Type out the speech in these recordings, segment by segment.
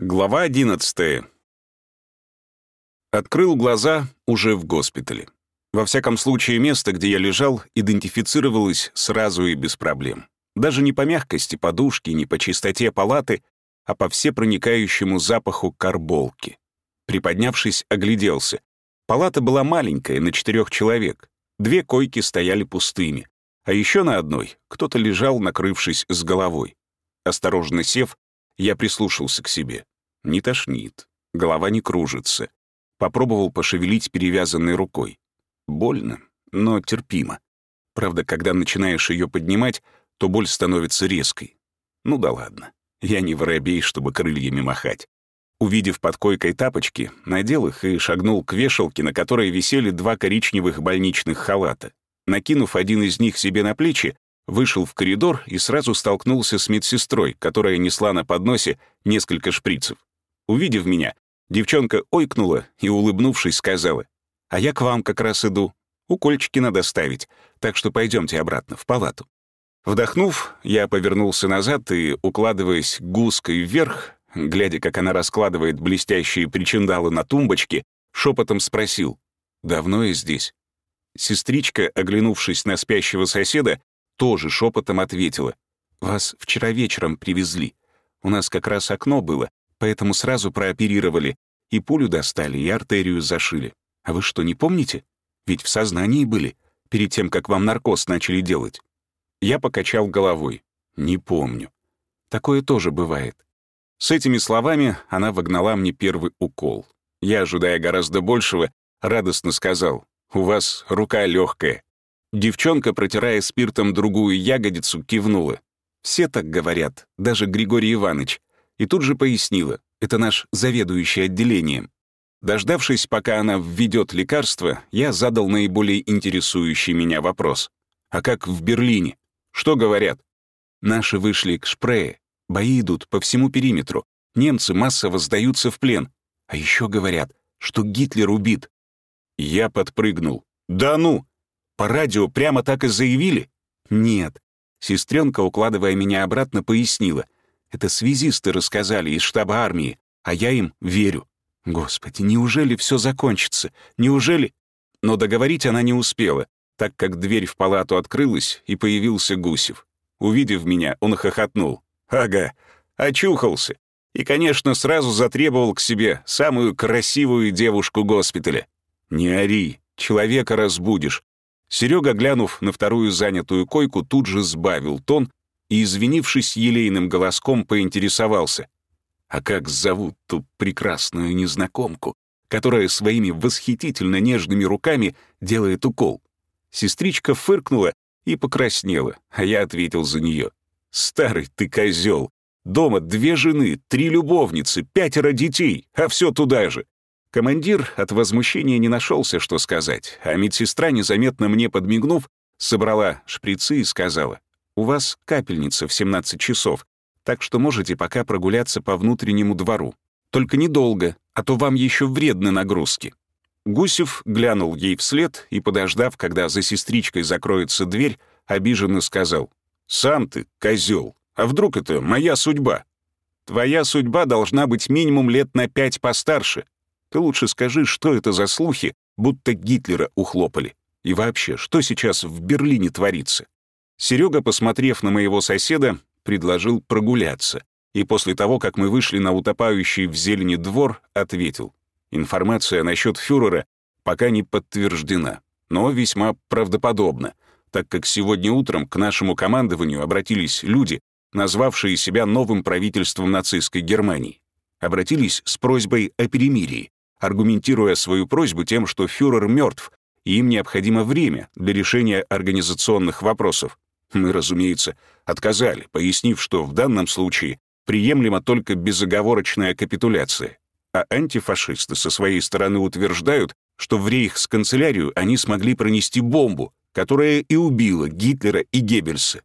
Глава 11. Открыл глаза уже в госпитале. Во всяком случае, место, где я лежал, идентифицировалось сразу и без проблем. Даже не по мягкости подушки, не по чистоте палаты, а по всепроникающему запаху карболки. Приподнявшись, огляделся. Палата была маленькая, на четырех человек. Две койки стояли пустыми, а еще на одной кто-то лежал, накрывшись с головой. Осторожно сев, я прислушался к себе. Не тошнит, голова не кружится. Попробовал пошевелить перевязанной рукой. Больно, но терпимо. Правда, когда начинаешь ее поднимать, то боль становится резкой. Ну да ладно, я не воробей, чтобы крыльями махать. Увидев под койкой тапочки, надел их и шагнул к вешалке, на которой висели два коричневых больничных халата. Накинув один из них себе на плечи, вышел в коридор и сразу столкнулся с медсестрой, которая несла на подносе несколько шприцев. Увидев меня, девчонка ойкнула и, улыбнувшись, сказала, «А я к вам как раз иду. Укольчики надо ставить, так что пойдемте обратно в палату». Вдохнув, я повернулся назад и, укладываясь гуской вверх, глядя, как она раскладывает блестящие причиндалы на тумбочке, шепотом спросил, «Давно я здесь?» Сестричка, оглянувшись на спящего соседа, тоже шепотом ответила. «Вас вчера вечером привезли. У нас как раз окно было, поэтому сразу прооперировали. И пулю достали, и артерию зашили. А вы что, не помните? Ведь в сознании были, перед тем, как вам наркоз начали делать». Я покачал головой. «Не помню. Такое тоже бывает». С этими словами она вогнала мне первый укол. Я, ожидая гораздо большего, радостно сказал, «У вас рука легкая. Девчонка, протирая спиртом другую ягодицу, кивнула. «Все так говорят, даже Григорий Иванович». И тут же пояснила, это наш заведующий отделением. Дождавшись, пока она введет лекарство, я задал наиболее интересующий меня вопрос. «А как в Берлине? Что говорят?» Наши вышли к Шпрее. Бои идут по всему периметру. Немцы массово сдаются в плен. А еще говорят, что Гитлер убит. Я подпрыгнул. «Да ну! По радио прямо так и заявили? Нет. Сестренка, укладывая меня обратно, пояснила. Это связисты рассказали из штаба армии, а я им верю. Господи, неужели все закончится? Неужели... Но договорить она не успела, так как дверь в палату открылась, и появился Гусев. Увидев меня, он хохотнул. «Ага, очухался. И, конечно, сразу затребовал к себе самую красивую девушку госпиталя. Не ори, человека разбудишь. Серега, глянув на вторую занятую койку, тут же сбавил тон и, извинившись елейным голоском, поинтересовался. «А как зовут ту прекрасную незнакомку, которая своими восхитительно нежными руками делает укол?» Сестричка фыркнула и покраснела, а я ответил за нее. «Старый ты козел! Дома две жены, три любовницы, пятеро детей, а все туда же. Командир от возмущения не нашелся, что сказать, а медсестра, незаметно мне подмигнув, собрала шприцы и сказала, «У вас капельница в 17 часов, так что можете пока прогуляться по внутреннему двору. Только недолго, а то вам еще вредны нагрузки». Гусев глянул ей вслед и, подождав, когда за сестричкой закроется дверь, обиженно сказал, «Сам ты, козел, а вдруг это моя судьба? Твоя судьба должна быть минимум лет на пять постарше, ты лучше скажи, что это за слухи, будто Гитлера ухлопали. И вообще, что сейчас в Берлине творится? Серега, посмотрев на моего соседа, предложил прогуляться. И после того, как мы вышли на утопающий в зелени двор, ответил. Информация насчет фюрера пока не подтверждена, но весьма правдоподобна, так как сегодня утром к нашему командованию обратились люди, назвавшие себя новым правительством нацистской Германии. Обратились с просьбой о перемирии, аргументируя свою просьбу тем, что фюрер мертв, и им необходимо время для решения организационных вопросов. Мы, разумеется, отказали, пояснив, что в данном случае приемлема только безоговорочная капитуляция. А антифашисты со своей стороны утверждают, что в рейхсканцелярию они смогли пронести бомбу, которая и убила Гитлера и Геббельса.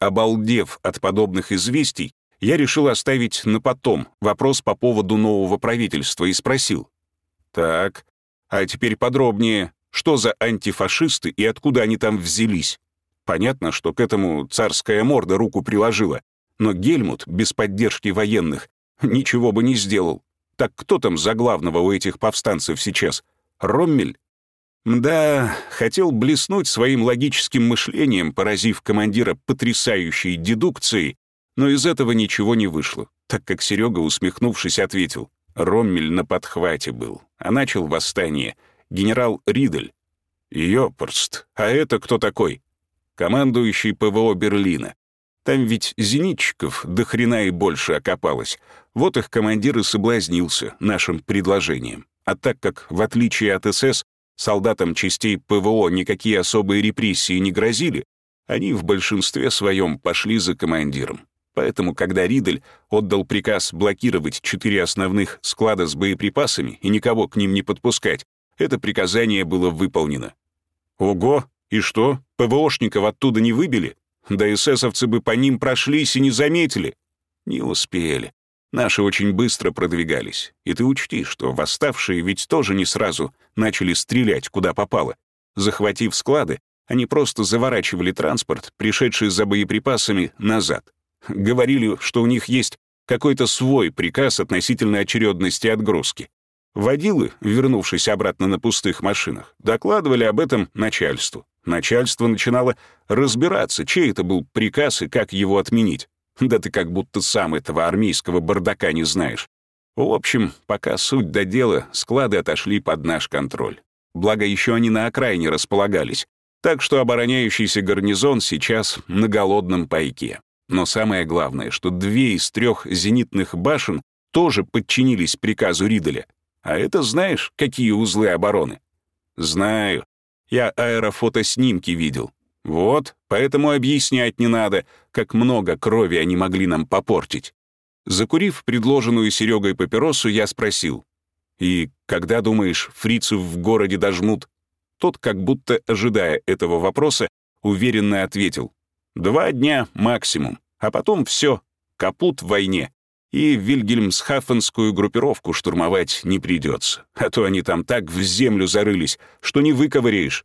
Обалдев от подобных известий, я решил оставить на потом вопрос по поводу нового правительства и спросил, так, а теперь подробнее, что за антифашисты и откуда они там взялись? Понятно, что к этому царская морда руку приложила, но Гельмут без поддержки военных Ничего бы не сделал. Так кто там за главного у этих повстанцев сейчас? Роммель? Да, хотел блеснуть своим логическим мышлением, поразив командира потрясающей дедукцией, но из этого ничего не вышло, так как Серега, усмехнувшись, ответил. Роммель на подхвате был, а начал восстание. Генерал Ридель. Ёпрст, а это кто такой? Командующий ПВО Берлина. Там ведь зенитчиков до хрена и больше окопалось. Вот их командир и соблазнился нашим предложением. А так как, в отличие от СС, солдатам частей ПВО никакие особые репрессии не грозили, они в большинстве своем пошли за командиром. Поэтому, когда Ридель отдал приказ блокировать четыре основных склада с боеприпасами и никого к ним не подпускать, это приказание было выполнено. Ого, и что, ПВОшников оттуда не выбили? Да эсэсовцы бы по ним прошлись и не заметили. Не успели. Наши очень быстро продвигались. И ты учти, что восставшие ведь тоже не сразу начали стрелять, куда попало. Захватив склады, они просто заворачивали транспорт, пришедший за боеприпасами, назад. Говорили, что у них есть какой-то свой приказ относительно очередности отгрузки. Водилы, вернувшись обратно на пустых машинах, докладывали об этом начальству. Начальство начинало разбираться, чей это был приказ и как его отменить. Да ты как будто сам этого армейского бардака не знаешь. В общем, пока суть до дела, склады отошли под наш контроль. Благо, еще они на окраине располагались. Так что обороняющийся гарнизон сейчас на голодном пайке. Но самое главное, что две из трех зенитных башен тоже подчинились приказу Риделя. А это знаешь, какие узлы обороны? Знаю. Я аэрофотоснимки видел. Вот, поэтому объяснять не надо, как много крови они могли нам попортить. Закурив предложенную Серегой папиросу, я спросил. «И когда, думаешь, фрицев в городе дожмут?» Тот, как будто ожидая этого вопроса, уверенно ответил. «Два дня максимум, а потом все, капут в войне и Вильгельмсхафенскую группировку штурмовать не придется, а то они там так в землю зарылись, что не выковыряешь.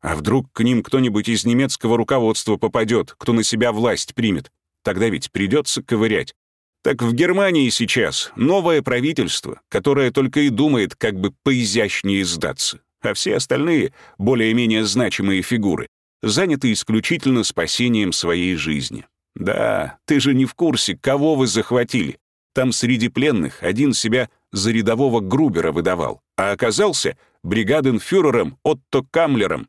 А вдруг к ним кто-нибудь из немецкого руководства попадет, кто на себя власть примет? Тогда ведь придется ковырять. Так в Германии сейчас новое правительство, которое только и думает, как бы поизящнее сдаться, а все остальные, более-менее значимые фигуры, заняты исключительно спасением своей жизни. «Да, ты же не в курсе, кого вы захватили. Там среди пленных один себя за рядового Грубера выдавал, а оказался бригаденфюрером Отто Камлером».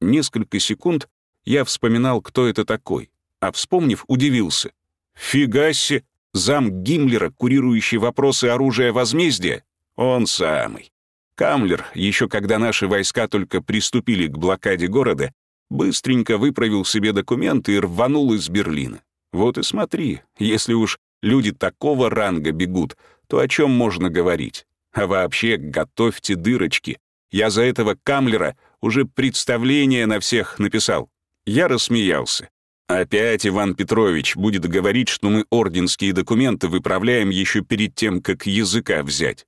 Несколько секунд я вспоминал, кто это такой, а вспомнив, удивился. «Фига себе! Зам Гиммлера, курирующий вопросы оружия возмездия? Он самый». Камлер, еще когда наши войска только приступили к блокаде города, Быстренько выправил себе документы и рванул из Берлина. Вот и смотри, если уж люди такого ранга бегут, то о чем можно говорить? А вообще, готовьте дырочки. Я за этого Камлера уже представление на всех написал. Я рассмеялся. Опять Иван Петрович будет говорить, что мы орденские документы выправляем еще перед тем, как языка взять.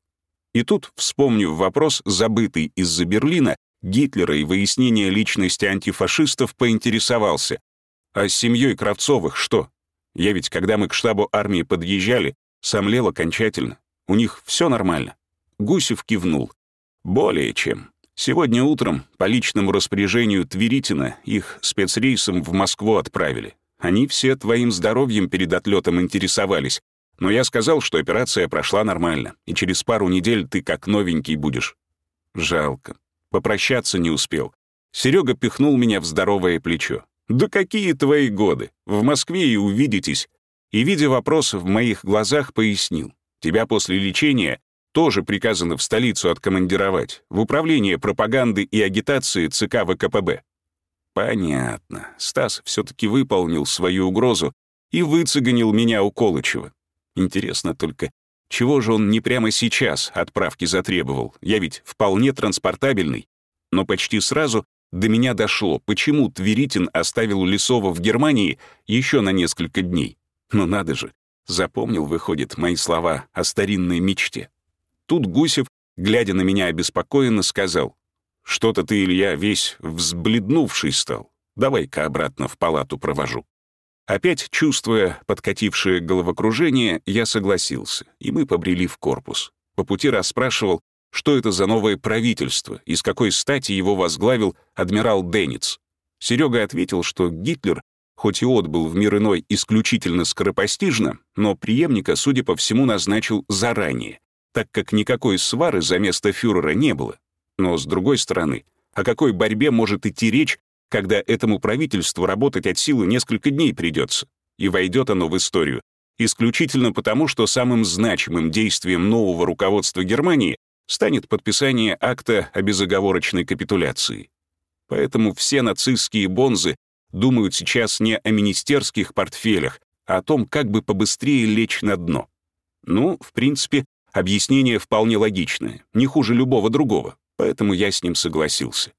И тут, вспомнив вопрос, забытый из-за Берлина, Гитлера и выяснения личности антифашистов поинтересовался. А с семьей Кравцовых что? Я ведь, когда мы к штабу армии подъезжали, сомлел окончательно. У них все нормально. Гусев кивнул. Более чем. Сегодня утром по личному распоряжению Тверитина их спецрейсом в Москву отправили. Они все твоим здоровьем перед отлетом интересовались. Но я сказал, что операция прошла нормально, и через пару недель ты как новенький будешь. Жалко. Попрощаться не успел. Серега пихнул меня в здоровое плечо. «Да какие твои годы? В Москве и увидитесь». И, видя вопрос в моих глазах, пояснил. «Тебя после лечения тоже приказано в столицу откомандировать, в управление пропаганды и агитации ЦК ВКПБ». Понятно. Стас все-таки выполнил свою угрозу и выцеганил меня у Колычева. Интересно только, чего же он не прямо сейчас отправки затребовал? Я ведь вполне транспортабельный. Но почти сразу до меня дошло, почему Тверитин оставил Лесова в Германии еще на несколько дней. Но надо же, запомнил, выходит, мои слова о старинной мечте. Тут Гусев, глядя на меня обеспокоенно, сказал, «Что-то ты, Илья, весь взбледнувший стал. Давай-ка обратно в палату провожу». Опять, чувствуя подкатившее головокружение, я согласился, и мы побрели в корпус. По пути расспрашивал, что это за новое правительство и с какой стати его возглавил адмирал Денниц. Серега ответил, что Гитлер, хоть и отбыл в мир иной исключительно скоропостижно, но преемника, судя по всему, назначил заранее, так как никакой свары за место фюрера не было. Но, с другой стороны, о какой борьбе может идти речь, когда этому правительству работать от силы несколько дней придется, и войдет оно в историю, исключительно потому, что самым значимым действием нового руководства Германии станет подписание акта о безоговорочной капитуляции. Поэтому все нацистские бонзы думают сейчас не о министерских портфелях, а о том, как бы побыстрее лечь на дно. Ну, в принципе, объяснение вполне логичное, не хуже любого другого, поэтому я с ним согласился.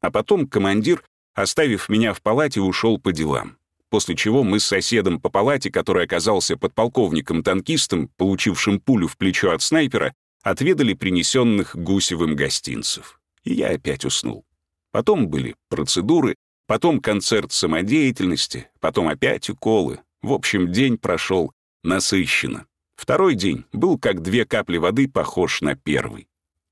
А потом командир оставив меня в палате, ушел по делам. После чего мы с соседом по палате, который оказался подполковником-танкистом, получившим пулю в плечо от снайпера, отведали принесенных Гусевым гостинцев. И я опять уснул. Потом были процедуры, потом концерт самодеятельности, потом опять уколы. В общем, день прошел насыщенно. Второй день был как две капли воды похож на первый.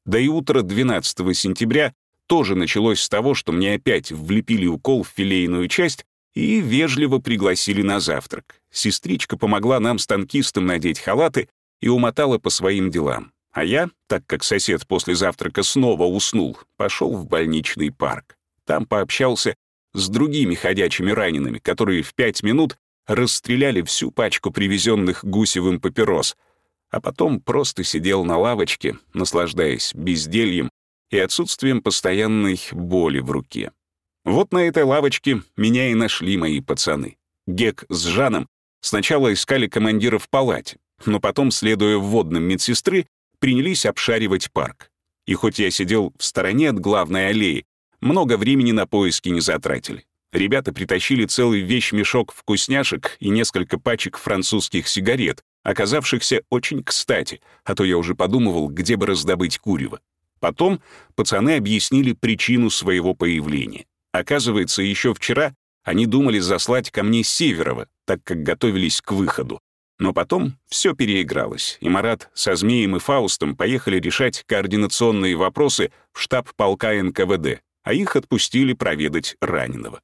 Да и утро 12 сентября тоже началось с того, что мне опять влепили укол в филейную часть и вежливо пригласили на завтрак. Сестричка помогла нам с танкистом надеть халаты и умотала по своим делам. А я, так как сосед после завтрака снова уснул, пошел в больничный парк. Там пообщался с другими ходячими ранеными, которые в пять минут расстреляли всю пачку привезенных гусевым папирос, а потом просто сидел на лавочке, наслаждаясь бездельем и отсутствием постоянной боли в руке. Вот на этой лавочке меня и нашли мои пацаны. Гек с Жаном сначала искали командира в палате, но потом, следуя вводным медсестры, принялись обшаривать парк. И хоть я сидел в стороне от главной аллеи, много времени на поиски не затратили. Ребята притащили целый вещмешок вкусняшек и несколько пачек французских сигарет, оказавшихся очень кстати, а то я уже подумывал, где бы раздобыть курево. Потом пацаны объяснили причину своего появления. Оказывается, еще вчера они думали заслать ко мне Северова, так как готовились к выходу. Но потом все переигралось, и Марат со Змеем и Фаустом поехали решать координационные вопросы в штаб полка НКВД, а их отпустили проведать раненого.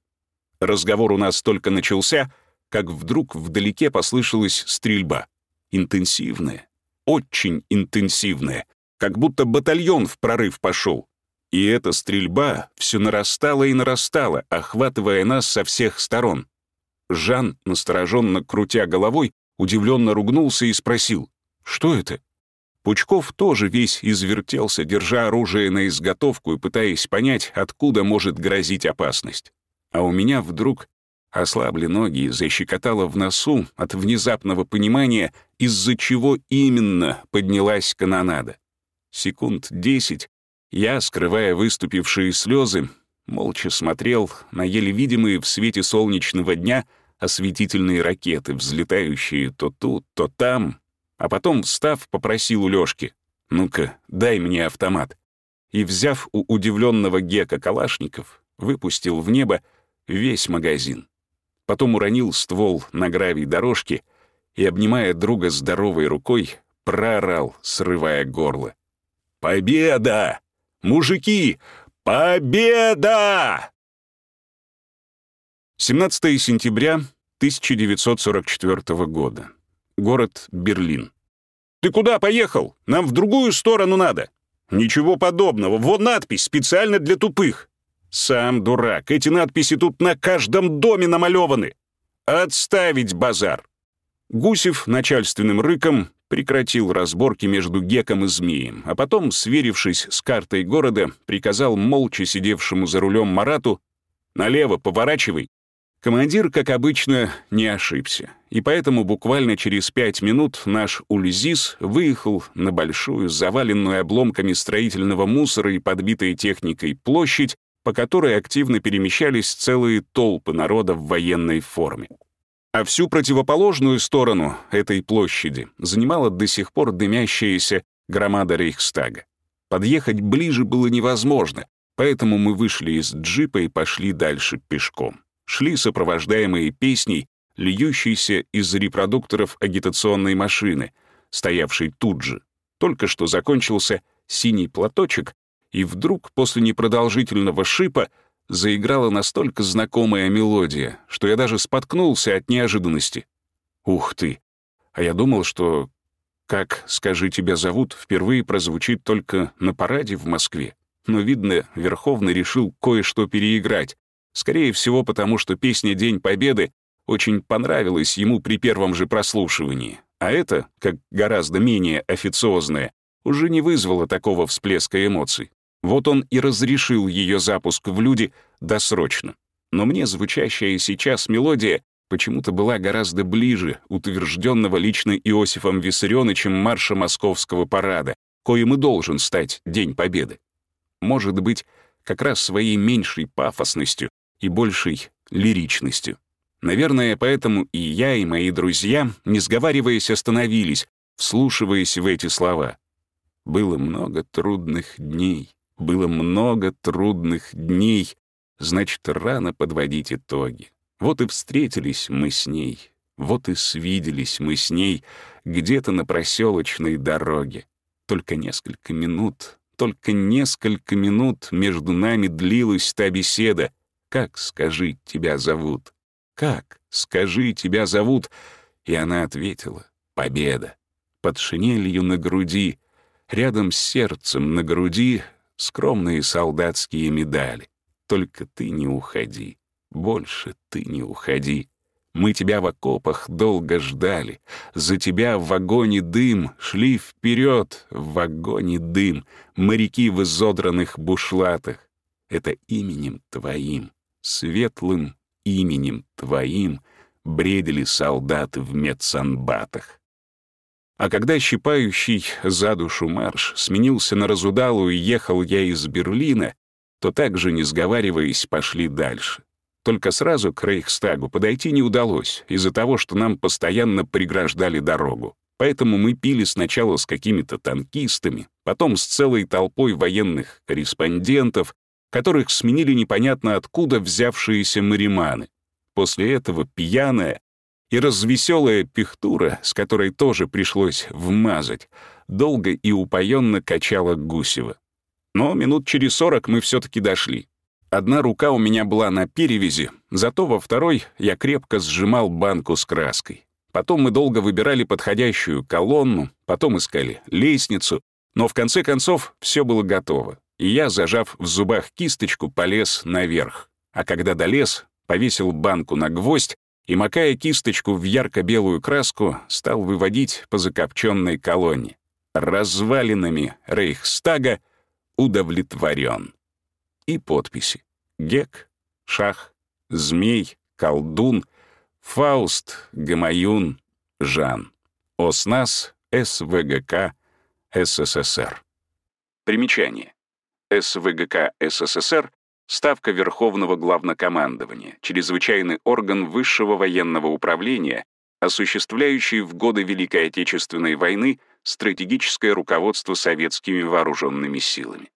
Разговор у нас только начался, как вдруг вдалеке послышалась стрельба. Интенсивная, очень интенсивная, как будто батальон в прорыв пошел. И эта стрельба все нарастала и нарастала, охватывая нас со всех сторон. Жан, настороженно крутя головой, удивленно ругнулся и спросил, «Что это?» Пучков тоже весь извертелся, держа оружие на изготовку и пытаясь понять, откуда может грозить опасность. А у меня вдруг ослабли ноги и защекотало в носу от внезапного понимания, из-за чего именно поднялась канонада. Секунд десять я, скрывая выступившие слезы, молча смотрел на еле видимые в свете солнечного дня осветительные ракеты, взлетающие то тут, то там, а потом, встав, попросил у Лёшки, «Ну-ка, дай мне автомат». И, взяв у удивленного Гека Калашников, выпустил в небо весь магазин. Потом уронил ствол на гравий дорожки и, обнимая друга здоровой рукой, проорал, срывая горло. Победа! Мужики, победа! 17 сентября 1944 года. Город Берлин. «Ты куда поехал? Нам в другую сторону надо». «Ничего подобного. Вот надпись специально для тупых». «Сам дурак. Эти надписи тут на каждом доме намалеваны». «Отставить базар». Гусев начальственным рыком прекратил разборки между Геком и Змеем, а потом, сверившись с картой города, приказал молча сидевшему за рулем Марату «Налево, поворачивай». Командир, как обычно, не ошибся, и поэтому буквально через пять минут наш Ульзис выехал на большую, заваленную обломками строительного мусора и подбитой техникой площадь, по которой активно перемещались целые толпы народа в военной форме. А всю противоположную сторону этой площади занимала до сих пор дымящаяся громада Рейхстага. Подъехать ближе было невозможно, поэтому мы вышли из джипа и пошли дальше пешком. Шли сопровождаемые песней льющийся из репродукторов агитационной машины, стоявшей тут же. Только что закончился синий платочек, и вдруг после непродолжительного шипа заиграла настолько знакомая мелодия, что я даже споткнулся от неожиданности. Ух ты! А я думал, что «Как, скажи, тебя зовут» впервые прозвучит только на параде в Москве. Но, видно, Верховный решил кое-что переиграть. Скорее всего, потому что песня «День Победы» очень понравилась ему при первом же прослушивании. А это, как гораздо менее официозное, уже не вызвало такого всплеска эмоций. Вот он и разрешил ее запуск в люди досрочно. Но мне звучащая сейчас мелодия почему-то была гораздо ближе утвержденного лично Иосифом Виссарионовичем марша московского парада, коим и должен стать День Победы. Может быть, как раз своей меньшей пафосностью и большей лиричностью. Наверное, поэтому и я, и мои друзья, не сговариваясь, остановились, вслушиваясь в эти слова. Было много трудных дней, было много трудных дней, значит, рано подводить итоги. Вот и встретились мы с ней, вот и свиделись мы с ней где-то на проселочной дороге. Только несколько минут, только несколько минут между нами длилась та беседа. «Как, скажи, тебя зовут?» «Как, скажи, тебя зовут?» И она ответила «Победа». Под шинелью на груди, рядом с сердцем на груди скромные солдатские медали. Только ты не уходи. Больше ты не уходи. Мы тебя в окопах долго ждали. За тебя в вагоне дым, шли вперед, в вагоне дым, моряки в изодранных бушлатах. Это именем твоим, светлым именем твоим бредили солдаты в медсанбатах. А когда щипающий за душу марш сменился на разудалую «Ехал я из Берлина», то также, не сговариваясь, пошли дальше. Только сразу к Рейхстагу подойти не удалось из-за того, что нам постоянно преграждали дорогу. Поэтому мы пили сначала с какими-то танкистами, потом с целой толпой военных корреспондентов, которых сменили непонятно откуда взявшиеся мариманы. После этого пьяная и развеселая пихтура, с которой тоже пришлось вмазать, долго и упоенно качала Гусева. Но минут через сорок мы все таки дошли. Одна рука у меня была на перевязи, зато во второй я крепко сжимал банку с краской. Потом мы долго выбирали подходящую колонну, потом искали лестницу, но в конце концов все было готово, и я, зажав в зубах кисточку, полез наверх. А когда долез, повесил банку на гвоздь и, макая кисточку в ярко-белую краску, стал выводить по закопченной колонне. Развалинами Рейхстага удовлетворен и подписи. Гек, Шах, Змей, Колдун, Фауст, Гамаюн, Жан. ОСНАС, СВГК, СССР. Примечание. СВГК СССР — Ставка Верховного Главнокомандования, чрезвычайный орган Высшего военного управления, осуществляющий в годы Великой Отечественной войны стратегическое руководство советскими вооруженными силами.